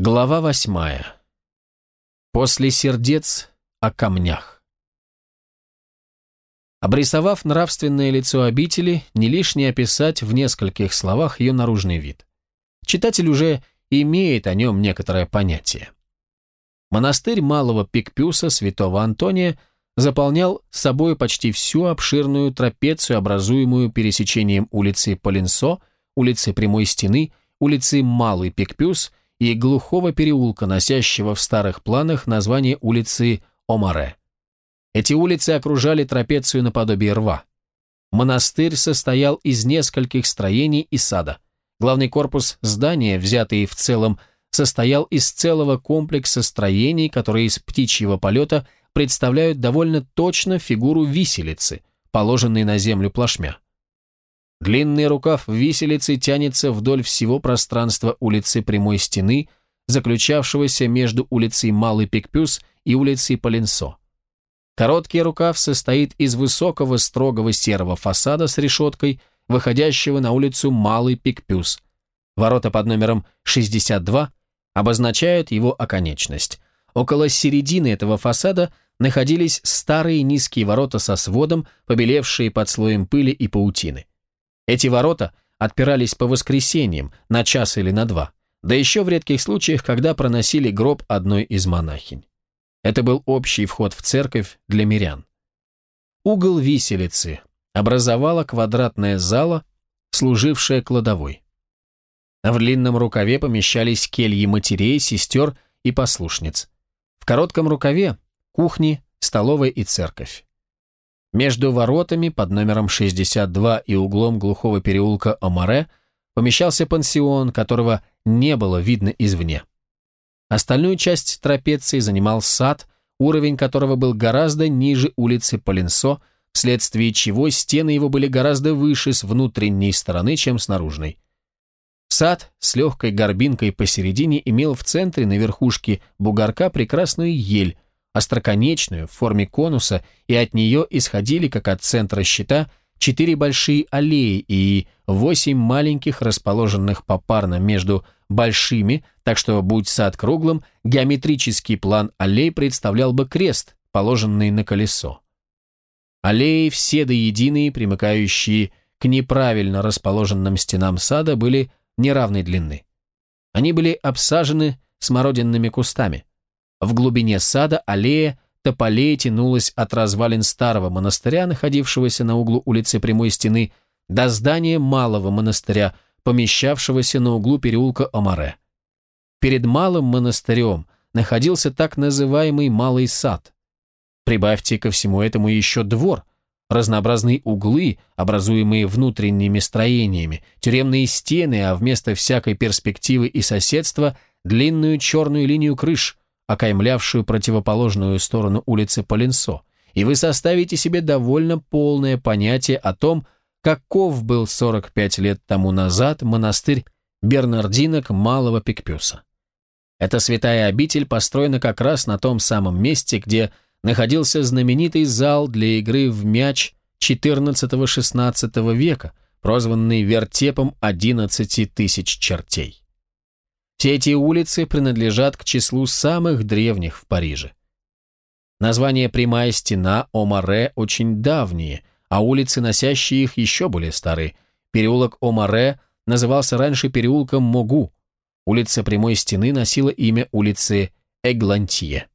Глава восьмая. После сердец о камнях. Обрисовав нравственное лицо обители, не лишне описать в нескольких словах ее наружный вид. Читатель уже имеет о нем некоторое понятие. Монастырь Малого Пикпюса святого Антония заполнял собой почти всю обширную трапецию, образуемую пересечением улицы Полинсо, улицы Прямой Стены, улицы Малый Пикпюс и глухого переулка, носящего в старых планах название улицы Омаре. Эти улицы окружали трапецию наподобие рва. Монастырь состоял из нескольких строений и сада. Главный корпус здания, взятый в целом, состоял из целого комплекса строений, которые из птичьего полета представляют довольно точно фигуру виселицы, положенной на землю плашмя. Длинный рукав виселицы тянется вдоль всего пространства улицы Прямой Стены, заключавшегося между улицей Малый Пикпюс и улицей Полинсо. Короткий рукав состоит из высокого строгого серого фасада с решеткой, выходящего на улицу Малый Пикпюс. Ворота под номером 62 обозначают его оконечность. Около середины этого фасада находились старые низкие ворота со сводом, побелевшие под слоем пыли и паутины. Эти ворота отпирались по воскресеньям на час или на два, да еще в редких случаях, когда проносили гроб одной из монахинь. Это был общий вход в церковь для мирян. Угол виселицы образовала квадратная зала, служившая кладовой. В длинном рукаве помещались кельи матерей, сестер и послушниц. В коротком рукаве – кухни, столовая и церковь. Между воротами под номером 62 и углом глухого переулка Омаре помещался пансион, которого не было видно извне. Остальную часть трапеции занимал сад, уровень которого был гораздо ниже улицы Полинсо, вследствие чего стены его были гораздо выше с внутренней стороны, чем с наружной. Сад с легкой горбинкой посередине имел в центре на верхушке бугорка прекрасную ель, остроконечную, в форме конуса, и от нее исходили, как от центра щита, четыре большие аллеи и восемь маленьких, расположенных попарно между большими, так что, будь сад круглым, геометрический план аллей представлял бы крест, положенный на колесо. Аллеи все до единой, примыкающие к неправильно расположенным стенам сада, были неравной длины. Они были обсажены смородинными кустами. В глубине сада аллея тополей тянулась от развалин старого монастыря, находившегося на углу улицы Прямой Стены, до здания малого монастыря, помещавшегося на углу переулка Омаре. Перед малым монастырем находился так называемый Малый сад. Прибавьте ко всему этому еще двор, разнообразные углы, образуемые внутренними строениями, тюремные стены, а вместо всякой перспективы и соседства длинную черную линию крыш, окаймлявшую противоположную сторону улицы Полинсо, и вы составите себе довольно полное понятие о том, каков был 45 лет тому назад монастырь Бернардинок Малого Пикпюса. Эта святая обитель построена как раз на том самом месте, где находился знаменитый зал для игры в мяч XIV-XVI века, прозванный вертепом 11 тысяч чертей. Все эти улицы принадлежат к числу самых древних в Париже. Название «Прямая стена» Омаре очень давние, а улицы, носящие их, еще более старые. Переулок Омаре назывался раньше переулком Могу. Улица Прямой стены носила имя улицы Эглантье.